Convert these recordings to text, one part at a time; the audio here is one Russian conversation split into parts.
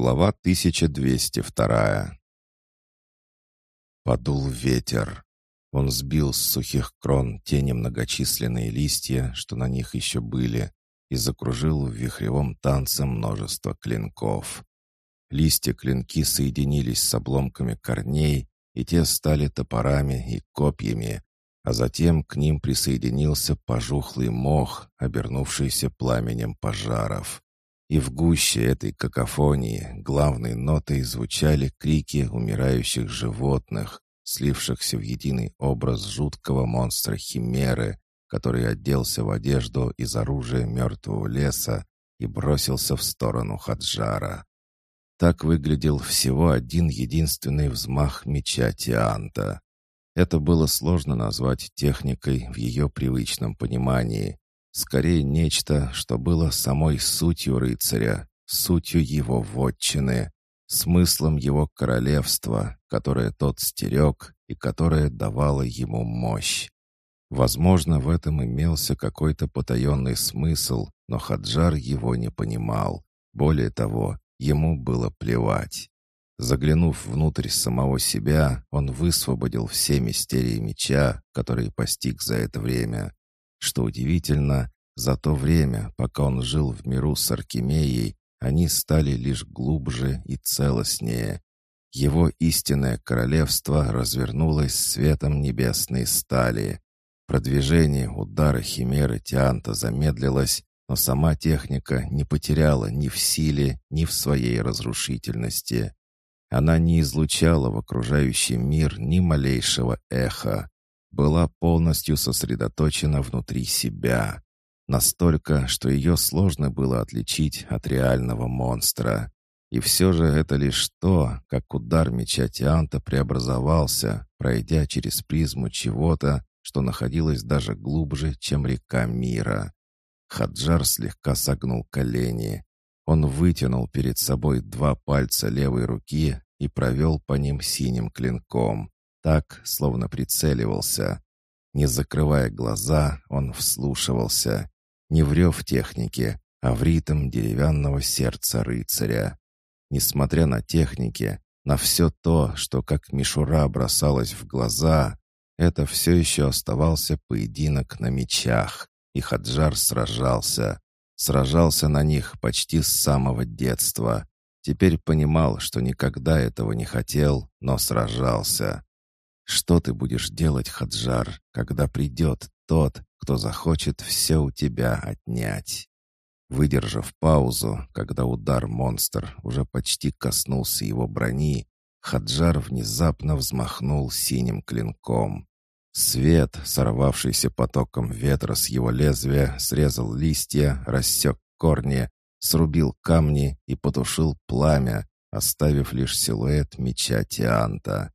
Глава 1202 Подул ветер. Он сбил с сухих крон те немногочисленные листья, что на них еще были, и закружил в вихревом танце множество клинков. Листья-клинки соединились с обломками корней, и те стали топорами и копьями, а затем к ним присоединился пожухлый мох, обернувшийся пламенем пожаров. И в гуще этой какофонии главной нотой звучали крики умирающих животных, слившихся в единый образ жуткого монстра Химеры, который оделся в одежду из оружия мертвого леса и бросился в сторону Хаджара. Так выглядел всего один единственный взмах меча Тианта. Это было сложно назвать техникой в ее привычном понимании. Скорее нечто, что было самой сутью рыцаря, сутью его вотчины, смыслом его королевства, которое тот стерег и которое давало ему мощь. Возможно, в этом имелся какой-то потаенный смысл, но Хаджар его не понимал. Более того, ему было плевать. Заглянув внутрь самого себя, он высвободил все мистерии меча, которые постиг за это время. Что удивительно, за то время, пока он жил в миру с Аркемией, они стали лишь глубже и целостнее. Его истинное королевство развернулось светом небесной стали. Продвижение удара Химеры Тианта замедлилось, но сама техника не потеряла ни в силе, ни в своей разрушительности. Она не излучала в окружающий мир ни малейшего эха, была полностью сосредоточена внутри себя. Настолько, что ее сложно было отличить от реального монстра. И все же это лишь то, как удар меча Тианта преобразовался, пройдя через призму чего-то, что находилось даже глубже, чем река мира. Хаджар слегка согнул колени. Он вытянул перед собой два пальца левой руки и провел по ним синим клинком, так, словно прицеливался. Не закрывая глаза, он вслушивался. Не в рев техники, а в ритм деревянного сердца рыцаря. Несмотря на техники, на все то, что как мишура бросалось в глаза, это все еще оставался поединок на мечах, и Хаджар сражался. Сражался на них почти с самого детства. Теперь понимал, что никогда этого не хотел, но сражался. Что ты будешь делать, Хаджар, когда придет тот, кто захочет все у тебя отнять? Выдержав паузу, когда удар-монстр уже почти коснулся его брони, Хаджар внезапно взмахнул синим клинком. Свет, сорвавшийся потоком ветра с его лезвия, срезал листья, рассек корни, срубил камни и потушил пламя, оставив лишь силуэт меча Тианта.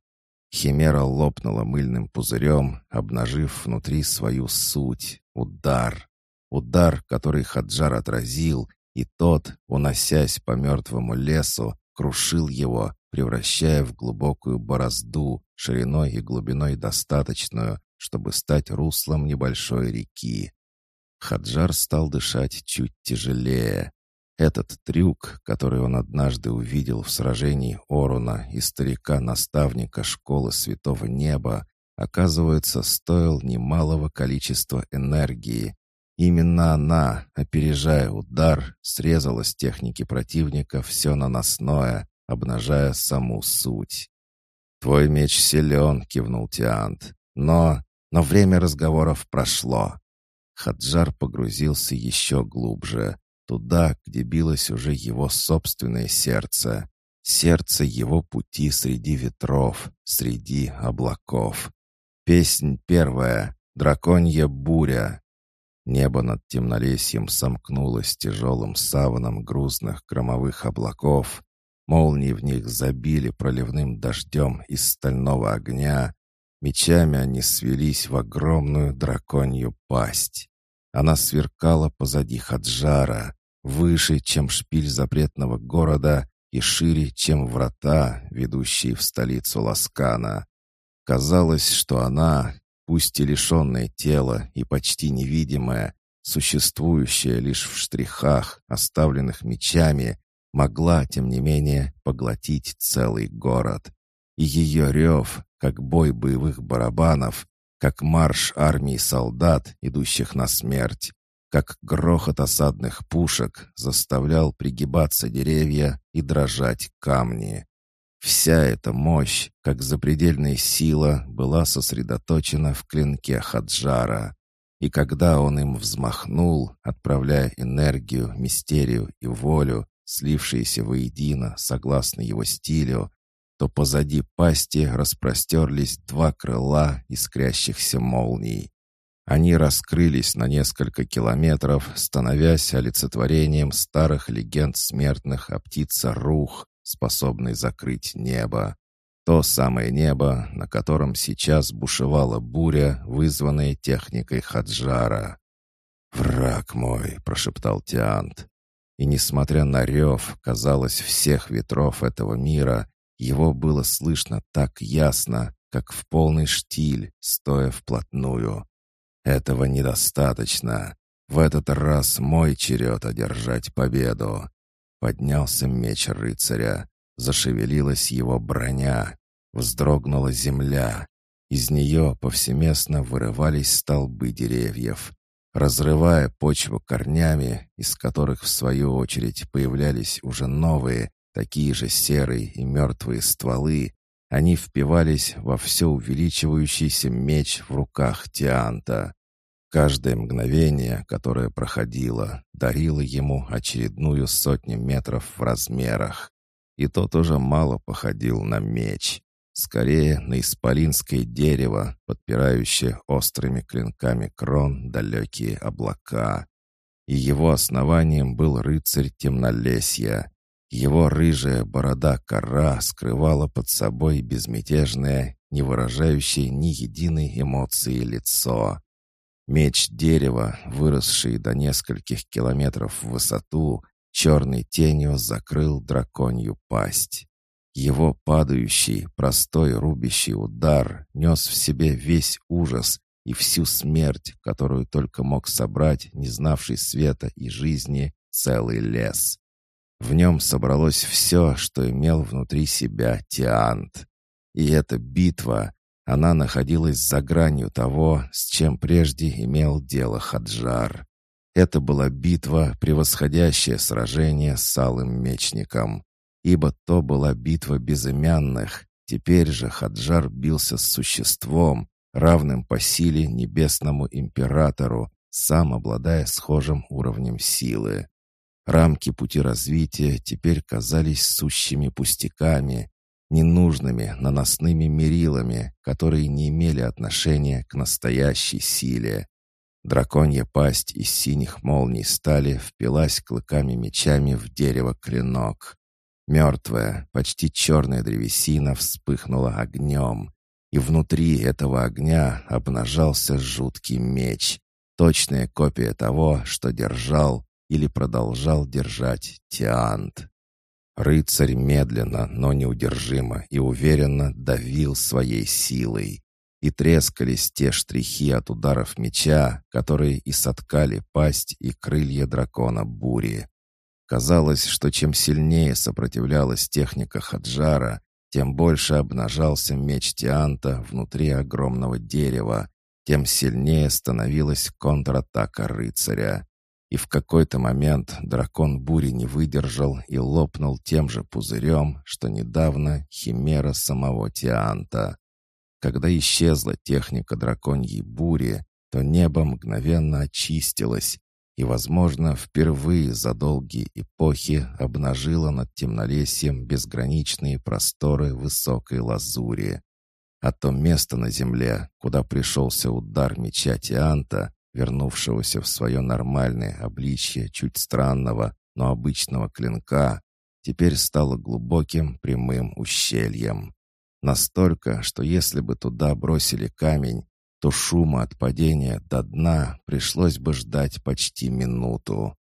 Химера лопнула мыльным пузырем, обнажив внутри свою суть — удар. Удар, который Хаджар отразил, и тот, уносясь по мертвому лесу, крушил его, превращая в глубокую борозду, шириной и глубиной достаточную, чтобы стать руслом небольшой реки. Хаджар стал дышать чуть тяжелее. Этот трюк, который он однажды увидел в сражении Оруна и старика-наставника школы Святого Неба, оказывается, стоил немалого количества энергии. Именно она, опережая удар, срезала с техники противника все наносное, обнажая саму суть. «Твой меч силен», — кивнул Тиант. «Но... но время разговоров прошло». Хаджар погрузился еще глубже. Туда, где билось уже его собственное сердце. Сердце его пути среди ветров, среди облаков. Песнь первая. Драконья буря. Небо над темнолесьем сомкнулось тяжелым саваном грузных громовых облаков. Молнии в них забили проливным дождем из стального огня. Мечами они свелись в огромную драконью пасть. Она сверкала позади Хаджара, выше, чем шпиль запретного города и шире, чем врата, ведущие в столицу Ласкана. Казалось, что она, пусть и лишенная тела и почти невидимая, существующая лишь в штрихах, оставленных мечами, могла, тем не менее, поглотить целый город. И ее рев, как бой боевых барабанов, как марш армии солдат, идущих на смерть, как грохот осадных пушек заставлял пригибаться деревья и дрожать камни. Вся эта мощь, как запредельная сила, была сосредоточена в клинке Хаджара. И когда он им взмахнул, отправляя энергию, мистерию и волю, слившиеся воедино согласно его стилю, то позади пасти распростерлись два крыла искрящихся молний. Они раскрылись на несколько километров, становясь олицетворением старых легенд смертных о птице Рух, способной закрыть небо. То самое небо, на котором сейчас бушевала буря, вызванная техникой Хаджара. «Враг мой!» — прошептал Тиант. И, несмотря на рев, казалось, всех ветров этого мира, его было слышно так ясно, как в полный штиль, стоя вплотную. Этого недостаточно. В этот раз мой черед одержать победу. Поднялся меч рыцаря. Зашевелилась его броня. Вздрогнула земля. Из нее повсеместно вырывались столбы деревьев. Разрывая почву корнями, из которых в свою очередь появлялись уже новые, Такие же серые и мертвые стволы, они впивались во все увеличивающийся меч в руках Тианта. Каждое мгновение, которое проходило, дарило ему очередную сотню метров в размерах. И тот уже мало походил на меч. Скорее, на исполинское дерево, подпирающее острыми клинками крон далекие облака. И его основанием был рыцарь темнолесья, его рыжая борода-кора скрывала под собой безмятежное, не выражающее ни единой эмоции лицо. Меч дерева, выросший до нескольких километров в высоту, черной тенью закрыл драконью пасть. Его падающий, простой рубящий удар нес в себе весь ужас и всю смерть, которую только мог собрать не знавший света и жизни целый лес. В нем собралось все, что имел внутри себя Тиант. И эта битва, она находилась за гранью того, с чем прежде имел дело Хаджар. Это была битва, превосходящая сражение с Алым Мечником, ибо то была битва безымянных. Теперь же Хаджар бился с существом, равным по силе небесному императору, сам обладая схожим уровнем силы. Рамки пути развития теперь казались сущими пустяками, ненужными наносными мерилами, которые не имели отношения к настоящей силе. Драконья пасть из синих молний стали впилась клыками-мечами в дерево клинок. Мертвая, почти черная древесина вспыхнула огнем, и внутри этого огня обнажался жуткий меч, точная копия того, что держал или продолжал держать Тиант. Рыцарь медленно, но неудержимо и уверенно давил своей силой. И трескались те штрихи от ударов меча, которые и соткали пасть и крылья дракона бури. Казалось, что чем сильнее сопротивлялась техника Хаджара, тем больше обнажался меч Тианта внутри огромного дерева, тем сильнее становилась контратака рыцаря. И в какой-то момент дракон бури не выдержал и лопнул тем же пузырем, что недавно химера самого Тианта. Когда исчезла техника драконьей бури, то небо мгновенно очистилось и, возможно, впервые за долгие эпохи обнажило над темнолесьем безграничные просторы высокой лазури. А то место на земле, куда пришелся удар меча Тианта, вернувшегося в свое нормальное обличье чуть странного, но обычного клинка, теперь стало глубоким прямым ущельем. Настолько, что если бы туда бросили камень, то шума от падения до дна пришлось бы ждать почти минуту.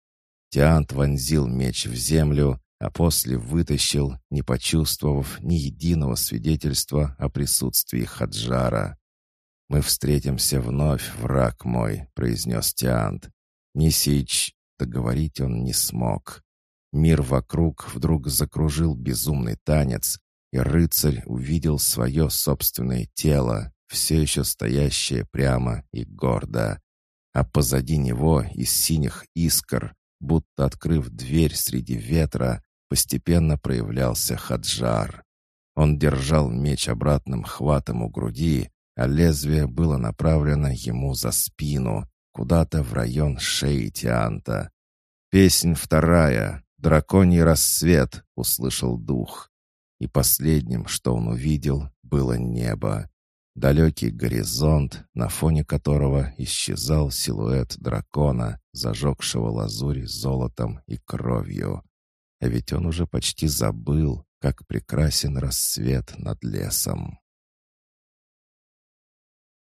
Тиант вонзил меч в землю, а после вытащил, не почувствовав ни единого свидетельства о присутствии Хаджара. «Мы встретимся вновь, враг мой», — произнес Тиант. «Не сич...» — договорить он не смог. Мир вокруг вдруг закружил безумный танец, и рыцарь увидел свое собственное тело, все еще стоящее прямо и гордо. А позади него из синих искр, будто открыв дверь среди ветра, постепенно проявлялся Хаджар. Он держал меч обратным хватом у груди, а лезвие было направлено ему за спину, куда-то в район шеи Тианта. «Песнь вторая, драконий рассвет», — услышал дух. И последним, что он увидел, было небо. Далекий горизонт, на фоне которого исчезал силуэт дракона, зажегшего лазурь золотом и кровью. А ведь он уже почти забыл, как прекрасен рассвет над лесом.